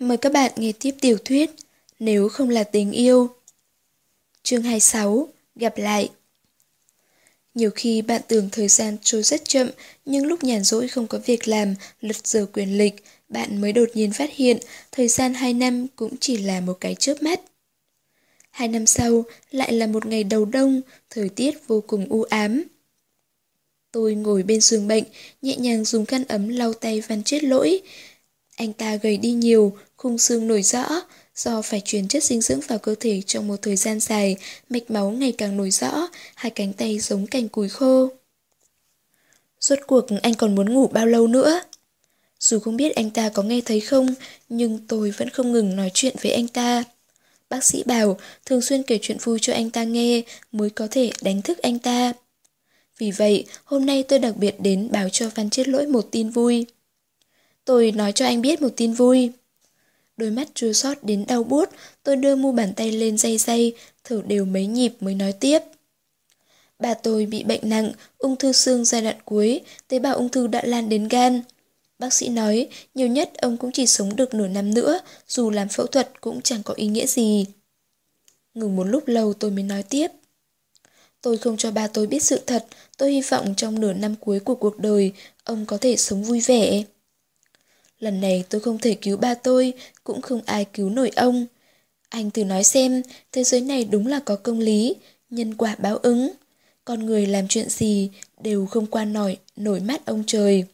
Mời các bạn nghe tiếp tiểu thuyết Nếu không là tình yêu. Chương 26 Gặp lại. Nhiều khi bạn tưởng thời gian trôi rất chậm, Nhưng lúc nhàn rỗi không có việc làm, Lật giờ quyền lịch, Bạn mới đột nhiên phát hiện Thời gian 2 năm cũng chỉ là một cái chớp mắt. Hai năm sau lại là một ngày đầu đông, Thời tiết vô cùng u ám. Tôi ngồi bên giường bệnh, Nhẹ nhàng dùng khăn ấm lau tay văn chết lỗi anh ta gầy đi nhiều, khung xương nổi rõ, do phải truyền chất dinh dưỡng vào cơ thể trong một thời gian dài, mạch máu ngày càng nổi rõ, hai cánh tay giống cành củi khô. Rốt cuộc anh còn muốn ngủ bao lâu nữa? Dù không biết anh ta có nghe thấy không, nhưng tôi vẫn không ngừng nói chuyện với anh ta. Bác sĩ bảo thường xuyên kể chuyện vui cho anh ta nghe mới có thể đánh thức anh ta. Vì vậy, hôm nay tôi đặc biệt đến báo cho Văn Chết Lỗi một tin vui. Tôi nói cho anh biết một tin vui. Đôi mắt chua xót đến đau buốt, tôi đưa mu bàn tay lên dây dây, thở đều mấy nhịp mới nói tiếp. Bà tôi bị bệnh nặng, ung thư xương giai đoạn cuối, tế bào ung thư đã lan đến gan. Bác sĩ nói, nhiều nhất ông cũng chỉ sống được nửa năm nữa, dù làm phẫu thuật cũng chẳng có ý nghĩa gì. Ngừng một lúc lâu tôi mới nói tiếp. Tôi không cho ba tôi biết sự thật, tôi hy vọng trong nửa năm cuối của cuộc đời, ông có thể sống vui vẻ. Lần này tôi không thể cứu ba tôi, cũng không ai cứu nổi ông. Anh thử nói xem, thế giới này đúng là có công lý, nhân quả báo ứng. Con người làm chuyện gì đều không qua nổi, nổi mắt ông trời.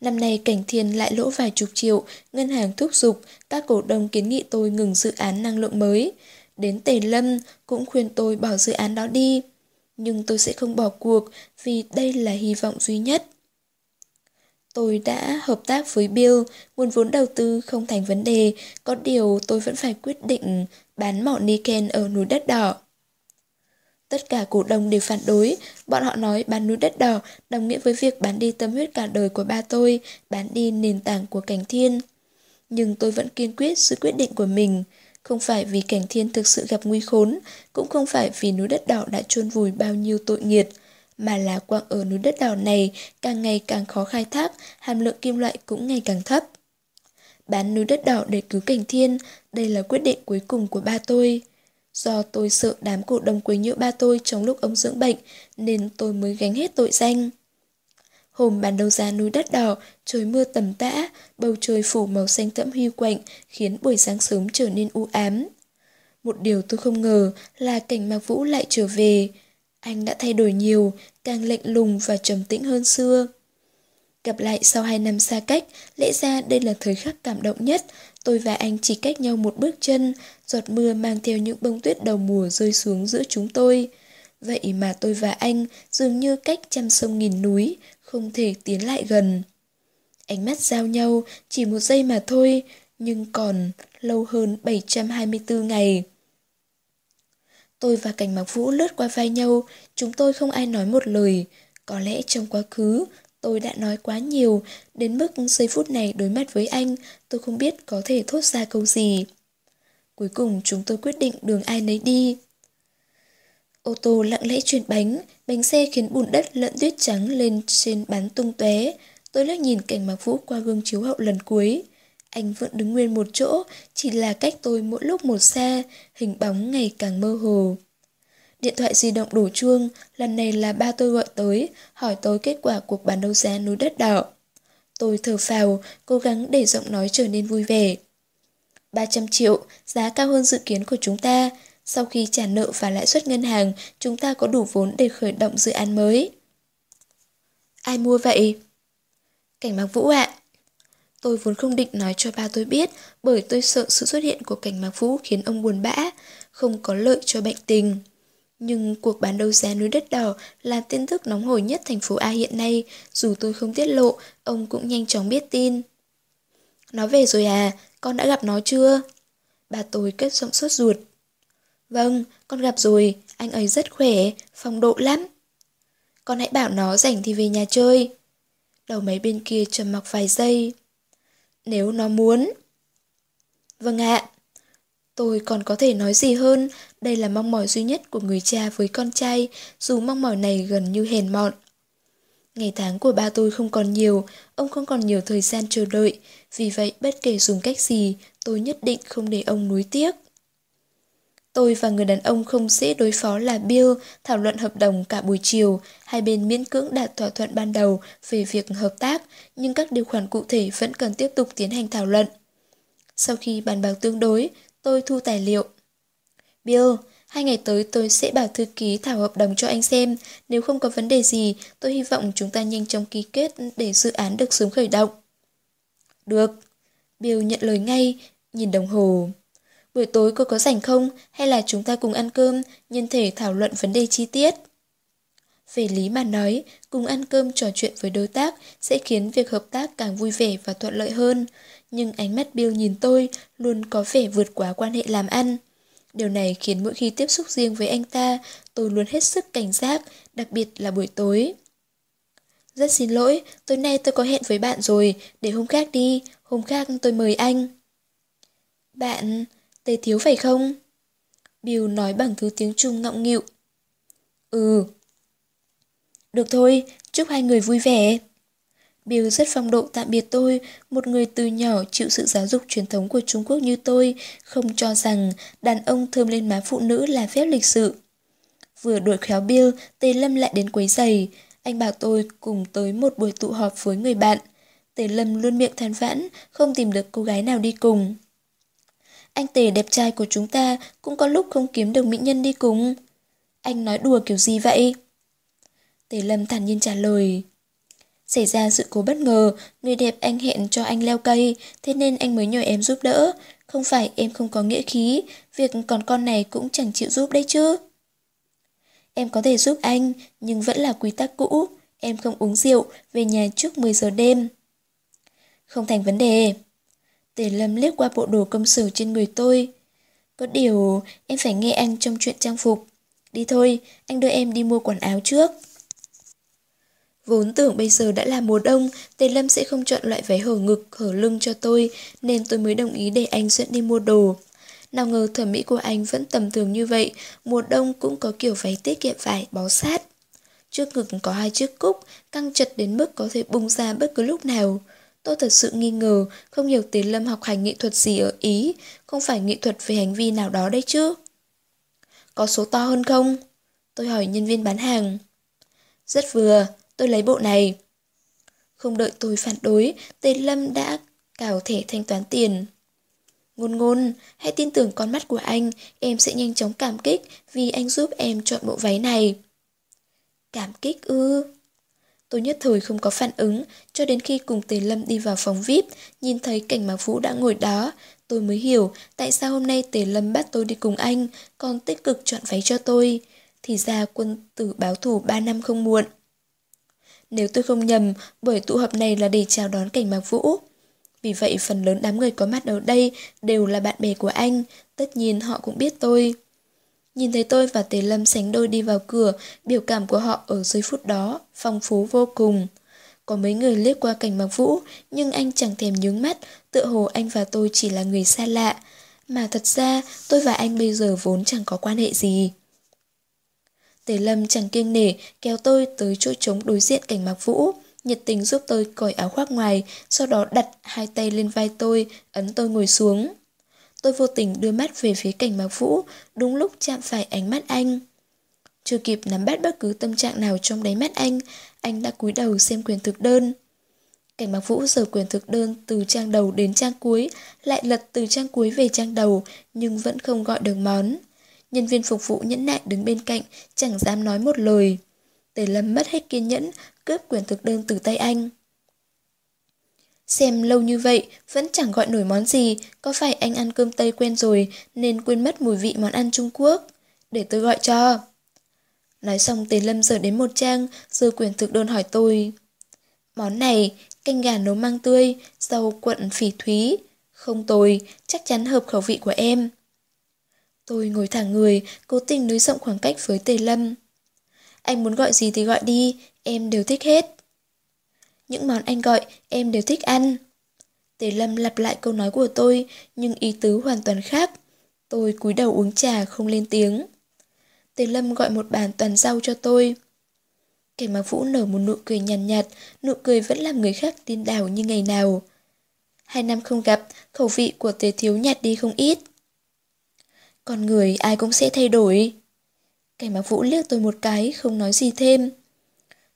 Năm nay Cảnh Thiên lại lỗ vài chục triệu, ngân hàng thúc giục, các cổ đông kiến nghị tôi ngừng dự án năng lượng mới. Đến Tề Lâm cũng khuyên tôi bỏ dự án đó đi. Nhưng tôi sẽ không bỏ cuộc vì đây là hy vọng duy nhất. Tôi đã hợp tác với Bill, nguồn vốn đầu tư không thành vấn đề, có điều tôi vẫn phải quyết định bán mỏ Niken ở núi đất đỏ. Tất cả cổ đông đều phản đối, bọn họ nói bán núi đất đỏ đồng nghĩa với việc bán đi tâm huyết cả đời của ba tôi, bán đi nền tảng của cảnh thiên. Nhưng tôi vẫn kiên quyết sự quyết định của mình, không phải vì cảnh thiên thực sự gặp nguy khốn, cũng không phải vì núi đất đỏ đã chôn vùi bao nhiêu tội nghiệt, mà là quặng ở núi đất đỏ này càng ngày càng khó khai thác, hàm lượng kim loại cũng ngày càng thấp. Bán núi đất đỏ để cứu cảnh thiên, đây là quyết định cuối cùng của ba tôi. Do tôi sợ đám cổ đông quấy nhiễu ba tôi trong lúc ông dưỡng bệnh, nên tôi mới gánh hết tội danh. Hôm bàn đầu giá núi đất đỏ, trời mưa tầm tã, bầu trời phủ màu xanh thẫm huy quạnh, khiến buổi sáng sớm trở nên u ám. Một điều tôi không ngờ là cảnh Mạc Vũ lại trở về. Anh đã thay đổi nhiều, càng lạnh lùng và trầm tĩnh hơn xưa. Gặp lại sau hai năm xa cách, lẽ ra đây là thời khắc cảm động nhất. Tôi và anh chỉ cách nhau một bước chân, giọt mưa mang theo những bông tuyết đầu mùa rơi xuống giữa chúng tôi. Vậy mà tôi và anh dường như cách trăm sông nghìn núi, không thể tiến lại gần. Ánh mắt giao nhau chỉ một giây mà thôi, nhưng còn lâu hơn 724 ngày. Tôi và cảnh mặc vũ lướt qua vai nhau, chúng tôi không ai nói một lời. Có lẽ trong quá khứ, tôi đã nói quá nhiều, đến mức giây phút này đối mặt với anh, tôi không biết có thể thốt ra câu gì. Cuối cùng chúng tôi quyết định đường ai nấy đi. Ô tô lặng lẽ chuyển bánh, bánh xe khiến bùn đất lẫn tuyết trắng lên trên bắn tung tóe. Tôi lướt nhìn cảnh mặc vũ qua gương chiếu hậu lần cuối. Anh vẫn đứng nguyên một chỗ, chỉ là cách tôi mỗi lúc một xa, hình bóng ngày càng mơ hồ. Điện thoại di động đổ chuông, lần này là ba tôi gọi tới, hỏi tôi kết quả cuộc bán đấu giá núi đất đỏ. Tôi thở phào, cố gắng để giọng nói trở nên vui vẻ. 300 triệu, giá cao hơn dự kiến của chúng ta. Sau khi trả nợ và lãi suất ngân hàng, chúng ta có đủ vốn để khởi động dự án mới. Ai mua vậy? Cảnh Mạc Vũ ạ. Tôi vốn không định nói cho ba tôi biết bởi tôi sợ sự xuất hiện của cảnh Mạc Vũ khiến ông buồn bã, không có lợi cho bệnh tình. Nhưng cuộc bán đấu giá núi đất đỏ là tin tức nóng hổi nhất thành phố A hiện nay, dù tôi không tiết lộ, ông cũng nhanh chóng biết tin. Nó về rồi à, con đã gặp nó chưa? Bà tôi kết giọng sốt ruột. Vâng, con gặp rồi, anh ấy rất khỏe, phong độ lắm. Con hãy bảo nó rảnh thì về nhà chơi. Đầu máy bên kia trầm mặc vài giây. Nếu nó muốn. Vâng ạ. Tôi còn có thể nói gì hơn, đây là mong mỏi duy nhất của người cha với con trai, dù mong mỏi này gần như hèn mọn. Ngày tháng của ba tôi không còn nhiều, ông không còn nhiều thời gian chờ đợi, vì vậy bất kể dùng cách gì, tôi nhất định không để ông nuối tiếc. Tôi và người đàn ông không dễ đối phó là Bill thảo luận hợp đồng cả buổi chiều, hai bên miễn cưỡng đạt thỏa thuận ban đầu về việc hợp tác, nhưng các điều khoản cụ thể vẫn cần tiếp tục tiến hành thảo luận. Sau khi bàn bạc tương đối, tôi thu tài liệu. Bill, hai ngày tới tôi sẽ bảo thư ký thảo hợp đồng cho anh xem. Nếu không có vấn đề gì, tôi hy vọng chúng ta nhanh chóng ký kết để dự án được sớm khởi động. Được. Bill nhận lời ngay, nhìn đồng hồ. Buổi tối cô có rảnh không? Hay là chúng ta cùng ăn cơm, nhân thể thảo luận vấn đề chi tiết? Về lý mà nói, cùng ăn cơm trò chuyện với đối tác sẽ khiến việc hợp tác càng vui vẻ và thuận lợi hơn. Nhưng ánh mắt Bill nhìn tôi luôn có vẻ vượt quá quan hệ làm ăn. Điều này khiến mỗi khi tiếp xúc riêng với anh ta, tôi luôn hết sức cảnh giác, đặc biệt là buổi tối. Rất xin lỗi, tối nay tôi có hẹn với bạn rồi, để hôm khác đi, hôm khác tôi mời anh. Bạn, Tề Thiếu phải không? Bill nói bằng thứ tiếng Trung ngọng nghịu. Ừ. Được thôi, chúc hai người vui vẻ. Bill rất phong độ tạm biệt tôi, một người từ nhỏ chịu sự giáo dục truyền thống của Trung Quốc như tôi, không cho rằng đàn ông thơm lên má phụ nữ là phép lịch sự. Vừa đuổi khéo Bill, Tề Lâm lại đến quấy giày. Anh bảo tôi cùng tới một buổi tụ họp với người bạn. Tề Lâm luôn miệng than vãn, không tìm được cô gái nào đi cùng. Anh Tề đẹp trai của chúng ta cũng có lúc không kiếm được mỹ nhân đi cùng. Anh nói đùa kiểu gì vậy? Tề Lâm thản nhiên trả lời. Xảy ra sự cố bất ngờ, người đẹp anh hẹn cho anh leo cây, thế nên anh mới nhờ em giúp đỡ. Không phải em không có nghĩa khí, việc còn con này cũng chẳng chịu giúp đấy chứ. Em có thể giúp anh, nhưng vẫn là quy tắc cũ. Em không uống rượu, về nhà trước 10 giờ đêm. Không thành vấn đề. Tề Lâm liếc qua bộ đồ công sở trên người tôi. Có điều, em phải nghe anh trong chuyện trang phục. Đi thôi, anh đưa em đi mua quần áo trước. Vốn tưởng bây giờ đã là mùa đông, Tề Lâm sẽ không chọn loại váy hở ngực, hở lưng cho tôi, nên tôi mới đồng ý để anh dẫn đi mua đồ. Nào ngờ thẩm mỹ của anh vẫn tầm thường như vậy, mùa đông cũng có kiểu váy tiết kiệm vải, bó sát. Trước ngực có hai chiếc cúc, căng chật đến mức có thể bung ra bất cứ lúc nào. Tôi thật sự nghi ngờ, không hiểu Tiến Lâm học hành nghệ thuật gì ở Ý, không phải nghệ thuật về hành vi nào đó đấy chứ. Có số to hơn không? Tôi hỏi nhân viên bán hàng. Rất vừa, tôi lấy bộ này. Không đợi tôi phản đối, Tiến Lâm đã cào thẻ thanh toán tiền. Ngôn ngôn, hãy tin tưởng con mắt của anh, em sẽ nhanh chóng cảm kích vì anh giúp em chọn bộ váy này. Cảm kích ư? Tôi nhất thời không có phản ứng, cho đến khi cùng Tề Lâm đi vào phòng VIP, nhìn thấy cảnh Mạc Vũ đã ngồi đó, tôi mới hiểu tại sao hôm nay Tề Lâm bắt tôi đi cùng anh, còn tích cực chọn váy cho tôi. Thì ra quân tử báo thủ 3 năm không muộn. Nếu tôi không nhầm, buổi tụ họp này là để chào đón cảnh Mạc Vũ. Vì vậy phần lớn đám người có mặt ở đây đều là bạn bè của anh, tất nhiên họ cũng biết tôi. Nhìn thấy tôi và Tề Lâm sánh đôi đi vào cửa, biểu cảm của họ ở giây phút đó, phong phú vô cùng. Có mấy người liếc qua cảnh mặc vũ, nhưng anh chẳng thèm nhướng mắt, tựa hồ anh và tôi chỉ là người xa lạ. Mà thật ra, tôi và anh bây giờ vốn chẳng có quan hệ gì. Tề Lâm chẳng kiêng nể, kéo tôi tới chỗ trống đối diện cảnh mặc vũ, nhiệt tình giúp tôi cởi áo khoác ngoài, sau đó đặt hai tay lên vai tôi, ấn tôi ngồi xuống. Tôi vô tình đưa mắt về phía cảnh Mạc Vũ, đúng lúc chạm phải ánh mắt anh. Chưa kịp nắm bắt bất cứ tâm trạng nào trong đáy mắt anh, anh đã cúi đầu xem quyền thực đơn. Cảnh Mạc Vũ giờ quyền thực đơn từ trang đầu đến trang cuối, lại lật từ trang cuối về trang đầu, nhưng vẫn không gọi được món. Nhân viên phục vụ nhẫn nại đứng bên cạnh, chẳng dám nói một lời. Tề Lâm mất hết kiên nhẫn, cướp quyền thực đơn từ tay anh. Xem lâu như vậy, vẫn chẳng gọi nổi món gì, có phải anh ăn cơm Tây quen rồi nên quên mất mùi vị món ăn Trung Quốc? Để tôi gọi cho. Nói xong Tề Lâm giờ đến một trang, rồi quyển thực đơn hỏi tôi. Món này, canh gà nấu măng tươi, rau quận phỉ thúy. Không tồi, chắc chắn hợp khẩu vị của em. Tôi ngồi thẳng người, cố tình nới rộng khoảng cách với Tề Lâm. Anh muốn gọi gì thì gọi đi, em đều thích hết. Những món anh gọi em đều thích ăn. Tề Lâm lặp lại câu nói của tôi, nhưng ý tứ hoàn toàn khác. Tôi cúi đầu uống trà không lên tiếng. Tề Lâm gọi một bàn toàn rau cho tôi. Kẻ mặc vũ nở một nụ cười nhàn nhạt, nhạt, nụ cười vẫn làm người khác tin đảo như ngày nào. Hai năm không gặp, khẩu vị của tề thiếu nhạt đi không ít. Con người ai cũng sẽ thay đổi. Cảnh mặc vũ liếc tôi một cái, không nói gì thêm.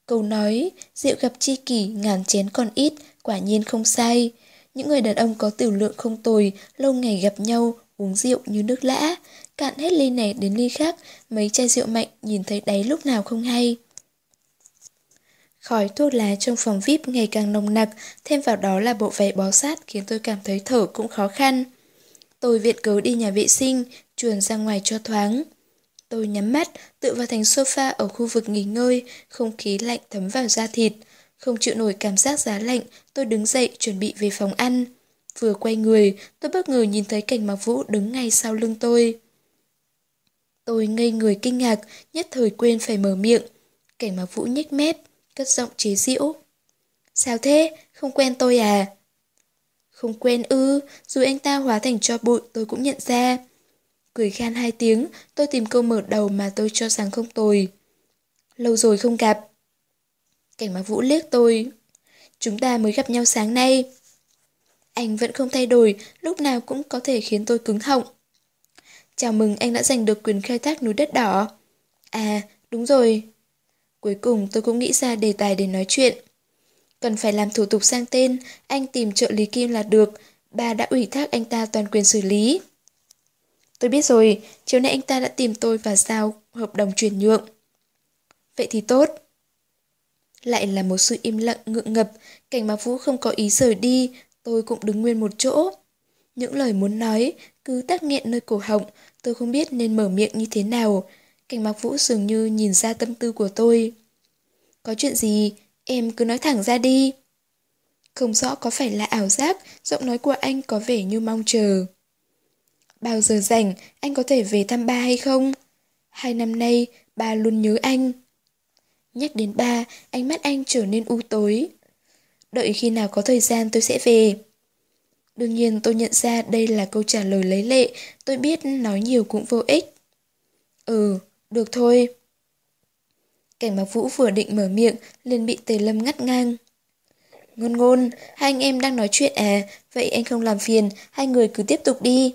Câu nói, rượu gặp chi kỷ, ngàn chén còn ít, quả nhiên không sai. Những người đàn ông có tiểu lượng không tồi, lâu ngày gặp nhau, uống rượu như nước lã. Cạn hết ly này đến ly khác, mấy chai rượu mạnh nhìn thấy đáy lúc nào không hay. Khói thuốc lá trong phòng VIP ngày càng nồng nặc, thêm vào đó là bộ váy bó sát khiến tôi cảm thấy thở cũng khó khăn. Tôi viện cớ đi nhà vệ sinh, chuồn ra ngoài cho thoáng. Tôi nhắm mắt, tựa vào thành sofa ở khu vực nghỉ ngơi, không khí lạnh thấm vào da thịt. Không chịu nổi cảm giác giá lạnh, tôi đứng dậy chuẩn bị về phòng ăn. Vừa quay người, tôi bất ngờ nhìn thấy cảnh mặc vũ đứng ngay sau lưng tôi. Tôi ngây người kinh ngạc, nhất thời quên phải mở miệng. Cảnh mặc vũ nhếch mép, cất giọng chế giễu. Sao thế? Không quen tôi à? Không quen ư, dù anh ta hóa thành cho bụi tôi cũng nhận ra. Cười khan hai tiếng, tôi tìm câu mở đầu mà tôi cho rằng không tồi. Lâu rồi không gặp. Cảnh mặc vũ liếc tôi. Chúng ta mới gặp nhau sáng nay. Anh vẫn không thay đổi, lúc nào cũng có thể khiến tôi cứng họng. Chào mừng anh đã giành được quyền khai thác núi đất đỏ. À, đúng rồi. Cuối cùng tôi cũng nghĩ ra đề tài để nói chuyện. Cần phải làm thủ tục sang tên, anh tìm trợ lý Kim là được. Bà đã ủy thác anh ta toàn quyền xử lý. Tôi biết rồi, chiều nay anh ta đã tìm tôi và giao hợp đồng chuyển nhượng. Vậy thì tốt. Lại là một sự im lặng ngượng ngập, cảnh mà Vũ không có ý rời đi, tôi cũng đứng nguyên một chỗ. Những lời muốn nói cứ tắc nghẹn nơi cổ họng, tôi không biết nên mở miệng như thế nào. Cảnh Mạc Vũ dường như nhìn ra tâm tư của tôi. Có chuyện gì, em cứ nói thẳng ra đi. Không rõ có phải là ảo giác, giọng nói của anh có vẻ như mong chờ. Bao giờ rảnh, anh có thể về thăm ba hay không? Hai năm nay, ba luôn nhớ anh. Nhắc đến ba, ánh mắt anh trở nên u tối. Đợi khi nào có thời gian tôi sẽ về. Đương nhiên tôi nhận ra đây là câu trả lời lấy lệ, tôi biết nói nhiều cũng vô ích. Ừ, được thôi. Cảnh Mạc Vũ vừa định mở miệng, liền bị Tề Lâm ngắt ngang. Ngôn ngôn, hai anh em đang nói chuyện à, vậy anh không làm phiền, hai người cứ tiếp tục đi.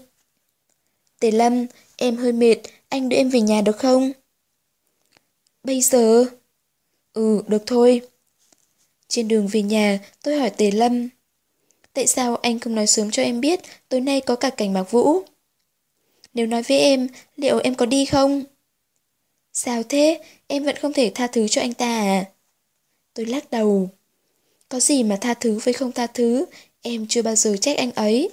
Tề Lâm, em hơi mệt, anh đưa em về nhà được không? Bây giờ? Ừ, được thôi. Trên đường về nhà, tôi hỏi Tề Lâm. Tại sao anh không nói sớm cho em biết tối nay có cả cảnh Mạc Vũ? Nếu nói với em, liệu em có đi không? Sao thế? Em vẫn không thể tha thứ cho anh ta à? Tôi lắc đầu. Có gì mà tha thứ với không tha thứ, em chưa bao giờ trách anh ấy.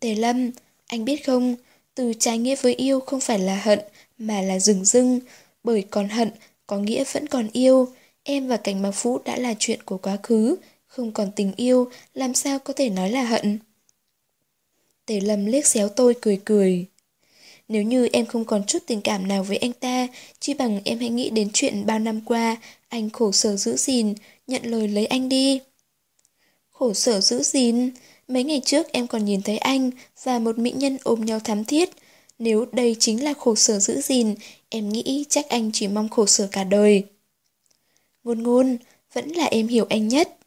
Tề Lâm, anh biết không, từ trái nghĩa với yêu không phải là hận, mà là rừng rưng, bởi còn hận, có nghĩa vẫn còn yêu. Em và cảnh mạc phú đã là chuyện của quá khứ, không còn tình yêu, làm sao có thể nói là hận. Tề Lâm liếc xéo tôi cười cười. Nếu như em không còn chút tình cảm nào với anh ta, chỉ bằng em hãy nghĩ đến chuyện bao năm qua, anh khổ sở giữ gìn, nhận lời lấy anh đi. Khổ sở giữ gìn? Mấy ngày trước em còn nhìn thấy anh và một mỹ nhân ôm nhau thắm thiết. Nếu đây chính là khổ sở giữ gìn, em nghĩ chắc anh chỉ mong khổ sở cả đời. Ngôn ngôn, vẫn là em hiểu anh nhất.